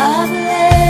I've let